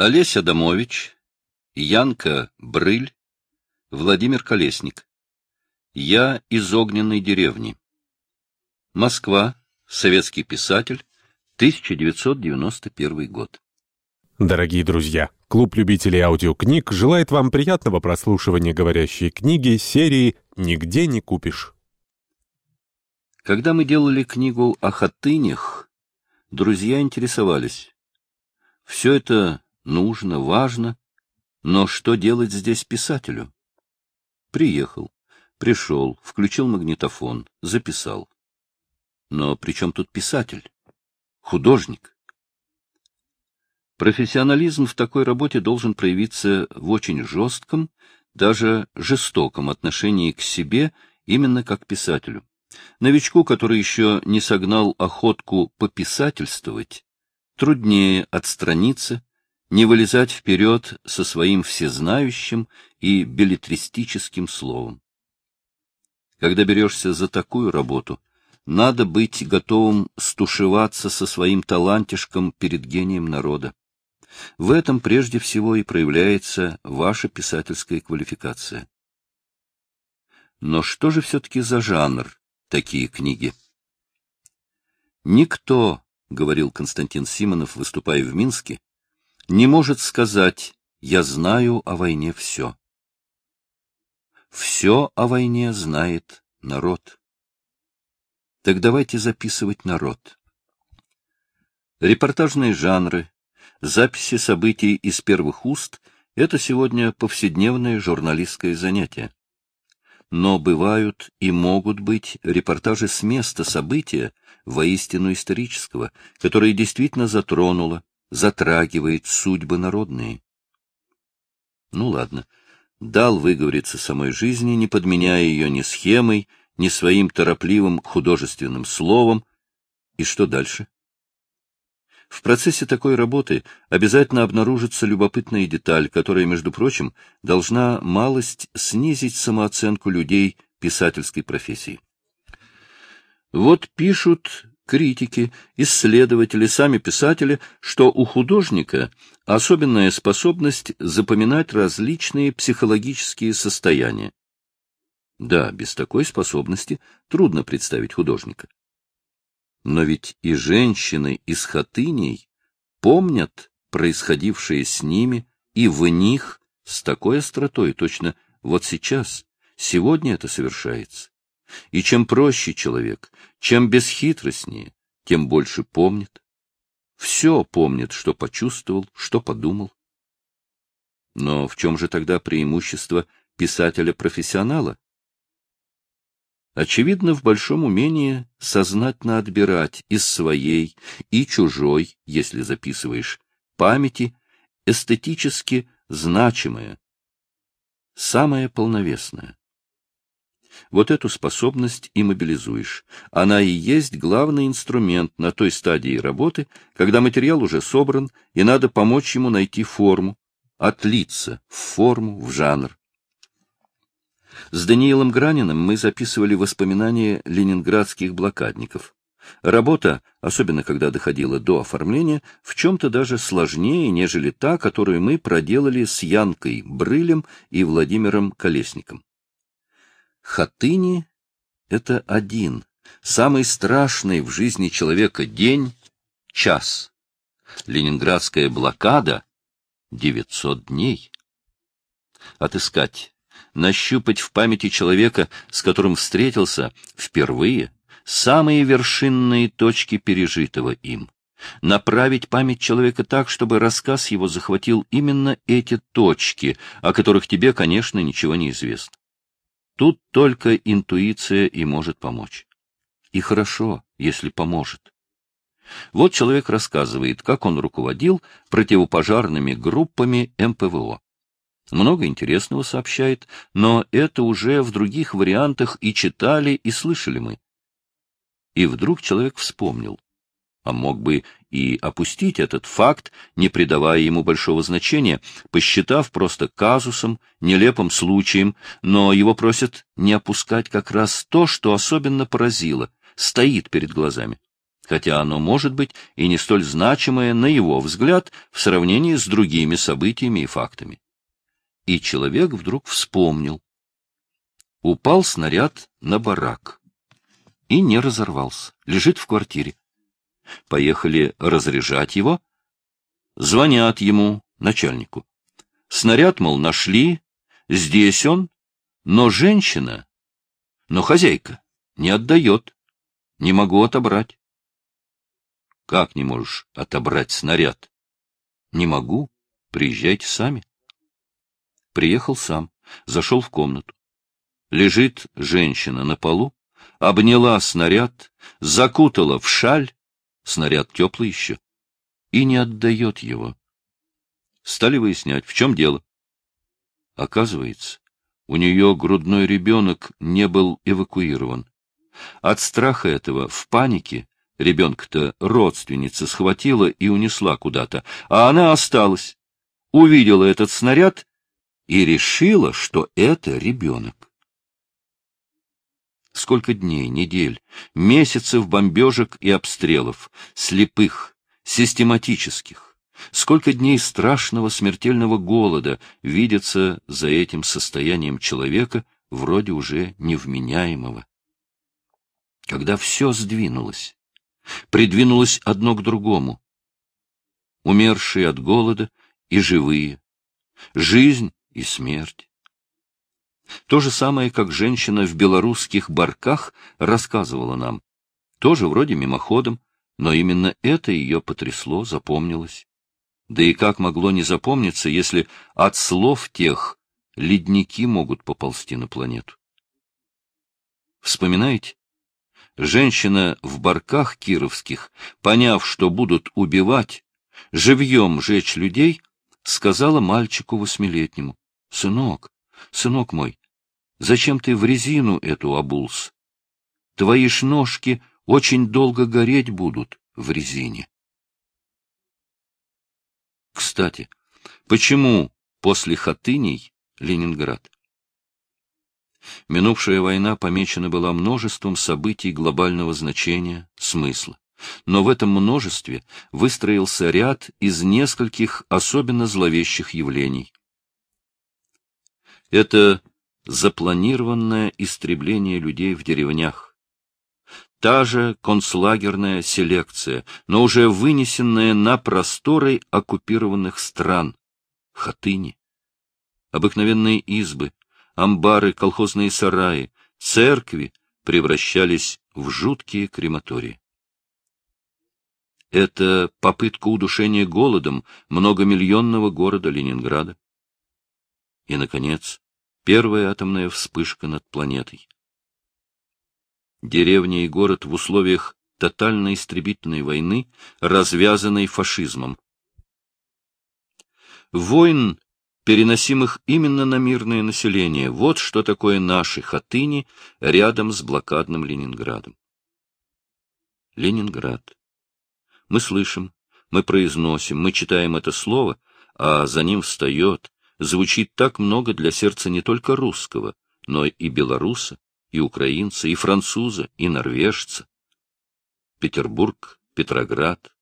Олесь Адамович, Янка Брыль, Владимир Колесник. Я из огненной деревни. Москва. Советский писатель. 1991 год. Дорогие друзья, клуб любителей аудиокниг желает вам приятного прослушивания говорящей книги серии «Нигде не купишь». Когда мы делали книгу о хатынях, друзья интересовались. Все это нужно, важно, но что делать здесь писателю? Приехал, пришел, включил магнитофон, записал. Но при чем тут писатель? Художник. Профессионализм в такой работе должен проявиться в очень жестком, даже жестоком отношении к себе, именно как писателю. Новичку, который еще не согнал охотку пописательствовать, труднее отстраниться, не вылезать вперед со своим всезнающим и билетристическим словом. Когда берешься за такую работу, надо быть готовым стушеваться со своим талантишком перед гением народа. В этом прежде всего и проявляется ваша писательская квалификация. Но что же все-таки за жанр такие книги? Никто, — говорил Константин Симонов, выступая в Минске, — не может сказать «я знаю о войне все». Все о войне знает народ. Так давайте записывать народ. Репортажные жанры, записи событий из первых уст — это сегодня повседневное журналистское занятие но бывают и могут быть репортажи с места события, воистину исторического, которое действительно затронуло, затрагивает судьбы народные. Ну ладно, дал выговориться самой жизни, не подменяя ее ни схемой, ни своим торопливым художественным словом. И что дальше? В процессе такой работы обязательно обнаружится любопытная деталь, которая, между прочим, должна малость снизить самооценку людей писательской профессии. Вот пишут критики, исследователи, сами писатели, что у художника особенная способность запоминать различные психологические состояния. Да, без такой способности трудно представить художника. Но ведь и женщины из хатыней помнят происходившее с ними и в них с такой остротой, точно вот сейчас, сегодня это совершается. И чем проще человек, чем бесхитростнее, тем больше помнит. Все помнит, что почувствовал, что подумал. Но в чем же тогда преимущество писателя-профессионала? очевидно, в большом умении сознательно отбирать из своей и чужой, если записываешь, памяти эстетически значимое, самое полновесное. Вот эту способность и мобилизуешь. Она и есть главный инструмент на той стадии работы, когда материал уже собран, и надо помочь ему найти форму, отлиться в форму, в жанр. С Даниилом Граниным мы записывали воспоминания ленинградских блокадников. Работа, особенно когда доходила до оформления, в чем-то даже сложнее, нежели та, которую мы проделали с Янкой Брылем и Владимиром Колесником. Хатыни — это один, самый страшный в жизни человека день — час. Ленинградская блокада — 900 дней. Отыскать нащупать в памяти человека, с которым встретился впервые, самые вершинные точки пережитого им. Направить память человека так, чтобы рассказ его захватил именно эти точки, о которых тебе, конечно, ничего не известно. Тут только интуиция и может помочь. И хорошо, если поможет. Вот человек рассказывает, как он руководил противопожарными группами МПВО. Много интересного сообщает, но это уже в других вариантах и читали, и слышали мы. И вдруг человек вспомнил, а мог бы и опустить этот факт, не придавая ему большого значения, посчитав просто казусом, нелепым случаем, но его просят не опускать как раз то, что особенно поразило, стоит перед глазами. хотя оно может быть и не столь значимое, на его взгляд, в сравнении с другими событиями и фактами. И человек вдруг вспомнил. Упал снаряд на барак. И не разорвался. Лежит в квартире. Поехали разряжать его. Звонят ему, начальнику. Снаряд, мол, нашли. Здесь он. Но женщина, но хозяйка, не отдает. Не могу отобрать. Как не можешь отобрать снаряд? Не могу. Приезжайте сами. Приехал сам, зашел в комнату. Лежит женщина на полу, обняла снаряд, закутала в шаль, снаряд теплый еще, и не отдает его. Стали выяснять, в чем дело. Оказывается, у нее грудной ребенок не был эвакуирован. От страха этого, в панике, ребенка-то родственница схватила и унесла куда-то, а она осталась, увидела этот снаряд и решила, что это ребенок. Сколько дней, недель, месяцев бомбежек и обстрелов, слепых, систематических, сколько дней страшного смертельного голода видится за этим состоянием человека, вроде уже невменяемого. Когда все сдвинулось, придвинулось одно к другому, умершие от голода и живые, жизнь и смерть. То же самое, как женщина в белорусских барках рассказывала нам. Тоже вроде мимоходом, но именно это ее потрясло, запомнилось. Да и как могло не запомниться, если от слов тех ледники могут поползти на планету? Вспоминаете? Женщина в барках кировских, поняв, что будут убивать, живьем жечь людей, сказала мальчику восьмилетнему, — Сынок, сынок мой, зачем ты в резину эту обулся? Твои ж ножки очень долго гореть будут в резине. Кстати, почему после Хатыней Ленинград? Минувшая война помечена была множеством событий глобального значения, смысла. Но в этом множестве выстроился ряд из нескольких особенно зловещих явлений. Это запланированное истребление людей в деревнях. Та же концлагерная селекция, но уже вынесенная на просторы оккупированных стран. Хатыни. Обыкновенные избы, амбары, колхозные сараи, церкви превращались в жуткие крематории. Это попытка удушения голодом многомиллионного города Ленинграда. И, наконец, первая атомная вспышка над планетой. Деревня и город в условиях тотальной истребительной войны, развязанной фашизмом. Войн, переносимых именно на мирное население, вот что такое наши хатыни рядом с блокадным Ленинградом. Ленинград. Мы слышим, мы произносим, мы читаем это слово, а за ним встает, звучит так много для сердца не только русского, но и белоруса, и украинца, и француза, и норвежца. Петербург, Петроград,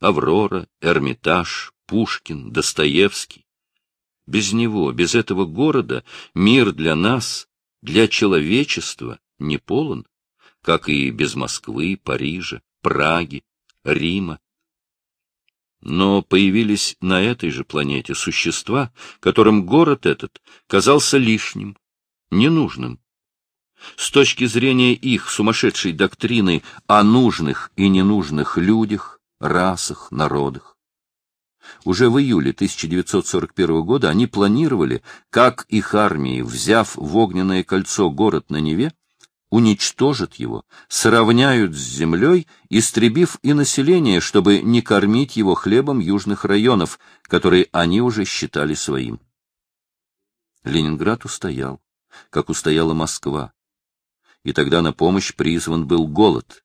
Аврора, Эрмитаж, Пушкин, Достоевский. Без него, без этого города, мир для нас, для человечества не полон, как и без Москвы, Парижа, Праги, Рима, но появились на этой же планете существа, которым город этот казался лишним, ненужным. С точки зрения их сумасшедшей доктрины о нужных и ненужных людях, расах, народах. Уже в июле 1941 года они планировали, как их армии, взяв в огненное кольцо город на Неве, уничтожат его, сравняют с землей, истребив и население, чтобы не кормить его хлебом южных районов, которые они уже считали своим. Ленинград устоял, как устояла Москва. И тогда на помощь призван был голод.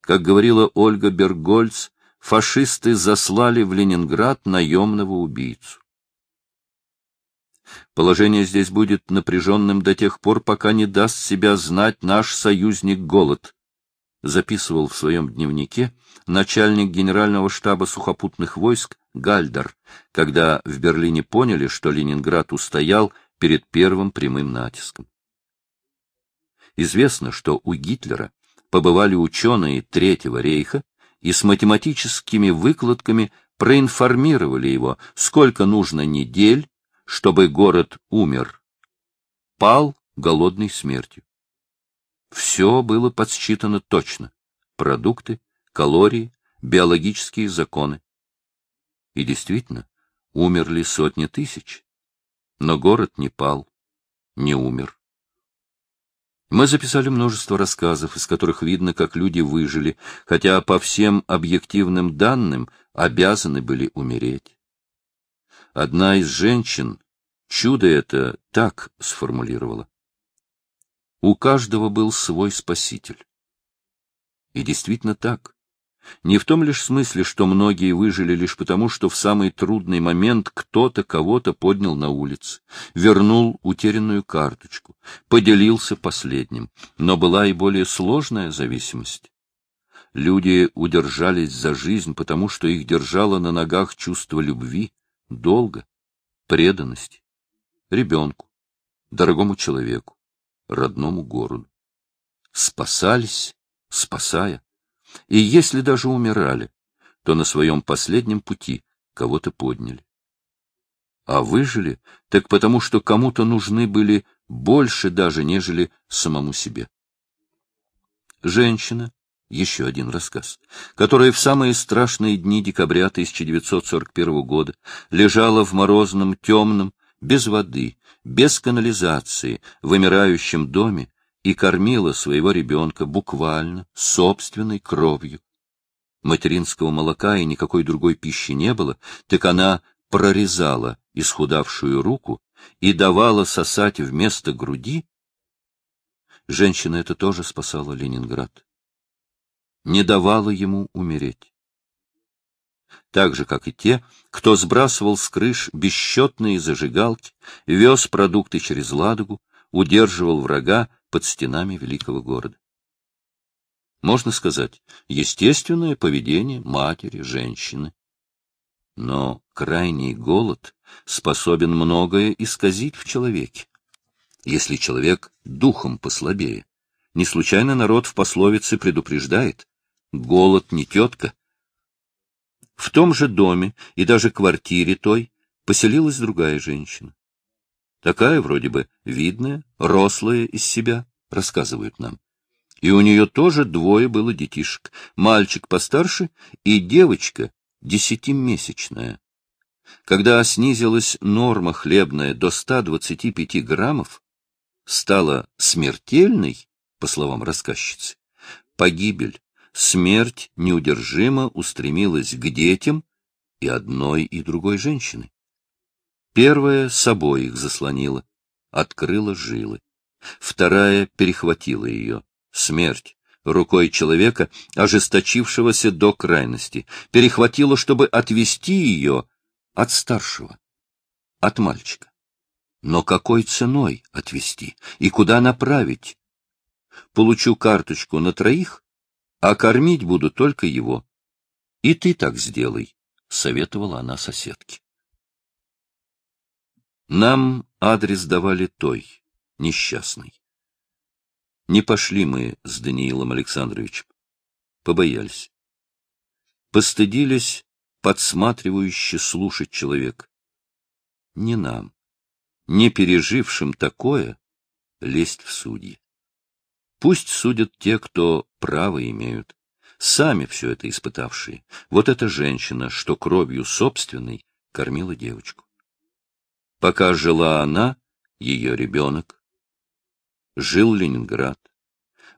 Как говорила Ольга Бергольц, фашисты заслали в Ленинград наемного убийцу. Положение здесь будет напряженным до тех пор, пока не даст себя знать наш союзник голод, записывал в своем дневнике начальник генерального штаба сухопутных войск Гальдер, когда в Берлине поняли, что Ленинград устоял перед первым прямым натиском. Известно, что у Гитлера побывали ученые Третьего рейха и с математическими выкладками проинформировали его, сколько нужно недель, чтобы город умер, пал голодной смертью. Все было подсчитано точно. Продукты, калории, биологические законы. И действительно, умерли сотни тысяч. Но город не пал, не умер. Мы записали множество рассказов, из которых видно, как люди выжили, хотя по всем объективным данным обязаны были умереть. Одна из женщин чудо это так сформулировала. У каждого был свой спаситель. И действительно так. Не в том лишь смысле, что многие выжили лишь потому, что в самый трудный момент кто-то кого-то поднял на улице, вернул утерянную карточку, поделился последним, но была и более сложная зависимость. Люди удержались за жизнь, потому что их держало на ногах чувство любви, долга, преданности, ребенку, дорогому человеку, родному городу. Спасались, спасая и если даже умирали, то на своем последнем пути кого-то подняли. А выжили, так потому что кому-то нужны были больше даже, нежели самому себе. Женщина, еще один рассказ, которая в самые страшные дни декабря 1941 года лежала в морозном, темном, без воды, без канализации, вымирающем доме, и кормила своего ребенка буквально собственной кровью. Материнского молока и никакой другой пищи не было, так она прорезала исхудавшую руку и давала сосать вместо груди. Женщина это тоже спасала Ленинград. Не давала ему умереть. Так же, как и те, кто сбрасывал с крыш бесчетные зажигалки, вез продукты через Ладогу, удерживал врага под стенами великого города. Можно сказать, естественное поведение матери, женщины. Но крайний голод способен многое исказить в человеке, если человек духом послабее. Не случайно народ в пословице предупреждает «голод не тетка». В том же доме и даже квартире той поселилась другая женщина. Такая вроде бы видная, рослая из себя, рассказывают нам. И у нее тоже двое было детишек, мальчик постарше и девочка десятимесячная. Когда снизилась норма хлебная до 125 граммов, стала смертельной, по словам рассказчицы, погибель, смерть неудержимо устремилась к детям и одной и другой женщины. Первая с обоих заслонила, открыла жилы. Вторая перехватила ее. Смерть рукой человека, ожесточившегося до крайности, перехватила, чтобы отвести ее от старшего, от мальчика. Но какой ценой отвести и куда направить? Получу карточку на троих, а кормить буду только его. И ты так сделай, — советовала она соседке. Нам адрес давали той, несчастной. Не пошли мы с Даниилом Александровичем. Побоялись. Постыдились подсматривающе слушать человек. Не нам, не пережившим такое, лезть в судьи. Пусть судят те, кто право имеют, сами все это испытавшие. Вот эта женщина, что кровью собственной кормила девочку. Пока жила она, ее ребенок, жил Ленинград,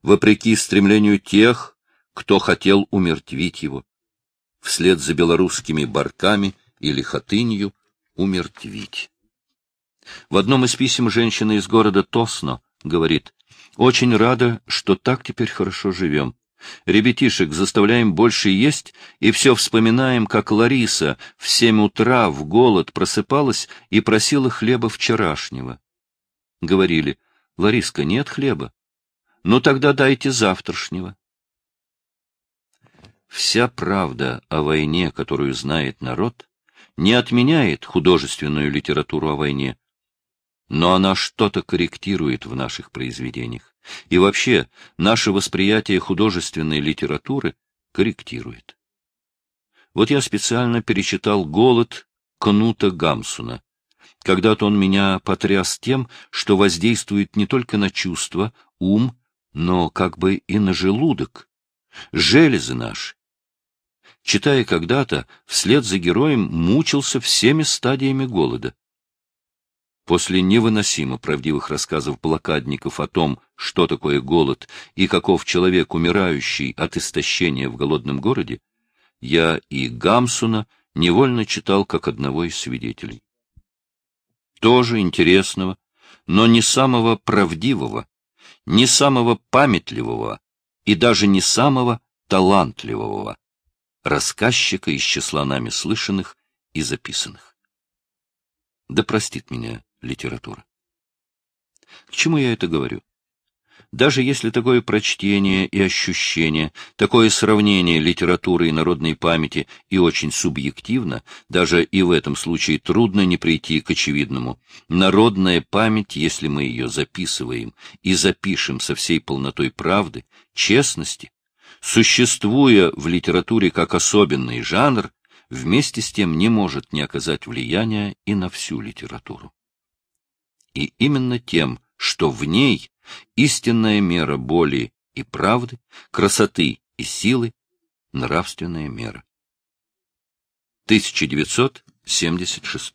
вопреки стремлению тех, кто хотел умертвить его, вслед за белорусскими барками или хатынью умертвить. В одном из писем женщина из города Тосно говорит, «Очень рада, что так теперь хорошо живем. Ребятишек заставляем больше есть, и все вспоминаем, как Лариса в семь утра в голод просыпалась и просила хлеба вчерашнего. Говорили, Лариска, нет хлеба? Ну тогда дайте завтрашнего. вся правда о войне, которую знает народ, не отменяет художественную литературу о войне, но она что-то корректирует в наших произведениях. И вообще, наше восприятие художественной литературы корректирует. Вот я специально перечитал «Голод» Кнута Гамсуна. Когда-то он меня потряс тем, что воздействует не только на чувства, ум, но как бы и на желудок, железы наши. Читая когда-то, вслед за героем мучился всеми стадиями голода. После невыносимо правдивых рассказов блокадников о том, что такое голод и каков человек, умирающий от истощения в голодном городе, я и Гамсуна невольно читал как одного из свидетелей. Тоже интересного, но не самого правдивого, не самого памятливого и даже не самого талантливого рассказчика из числа нами слышанных и записанных. Да простит меня литература. К чему я это говорю? Даже если такое прочтение и ощущение, такое сравнение литературы и народной памяти и очень субъективно, даже и в этом случае трудно не прийти к очевидному. Народная память, если мы ее записываем и запишем со всей полнотой правды, честности, существуя в литературе как особенный жанр, вместе с тем не может не оказать влияния и на всю литературу и именно тем, что в ней истинная мера боли и правды, красоты и силы, нравственная мера. 1976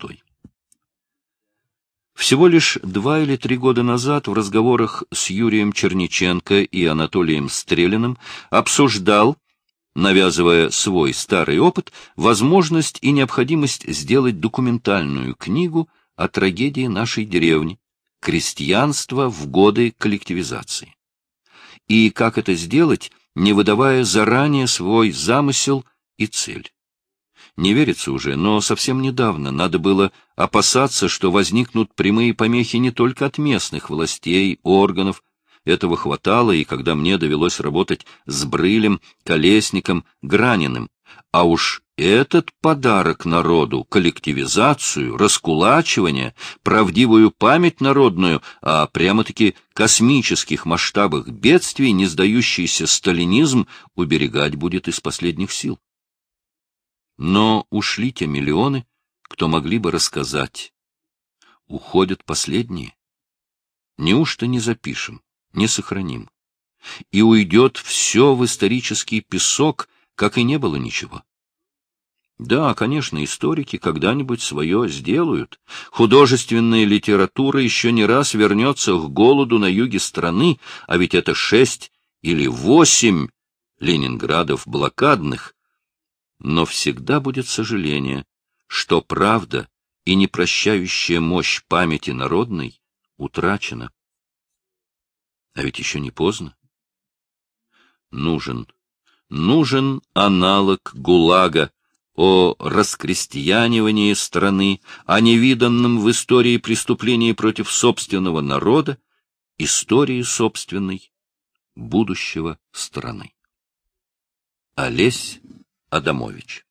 Всего лишь два или три года назад в разговорах с Юрием Черниченко и Анатолием Стрелиным обсуждал, навязывая свой старый опыт, возможность и необходимость сделать документальную книгу о трагедии нашей деревни, крестьянства в годы коллективизации. И как это сделать, не выдавая заранее свой замысел и цель. Не верится уже, но совсем недавно надо было опасаться, что возникнут прямые помехи не только от местных властей, органов. Этого хватало, и когда мне довелось работать с Брылем, Колесником, Граниным, а уж этот подарок народу, коллективизацию, раскулачивание, правдивую память народную о прямо-таки космических масштабах бедствий, не сдающийся сталинизм, уберегать будет из последних сил. Но ушли те миллионы, кто могли бы рассказать. Уходят последние. Неужто не запишем, не сохраним? И уйдет все в исторический песок, как и не было ничего. Да, конечно, историки когда-нибудь свое сделают. Художественная литература еще не раз вернется к голоду на юге страны, а ведь это шесть или восемь Ленинградов блокадных. Но всегда будет сожаление, что правда и непрощающая мощь памяти народной утрачена. А ведь еще не поздно. Нужен, нужен аналог ГУЛАГа, о раскрестьянивании страны, о невиданном в истории преступлении против собственного народа, истории собственной, будущего страны. Олесь Адамович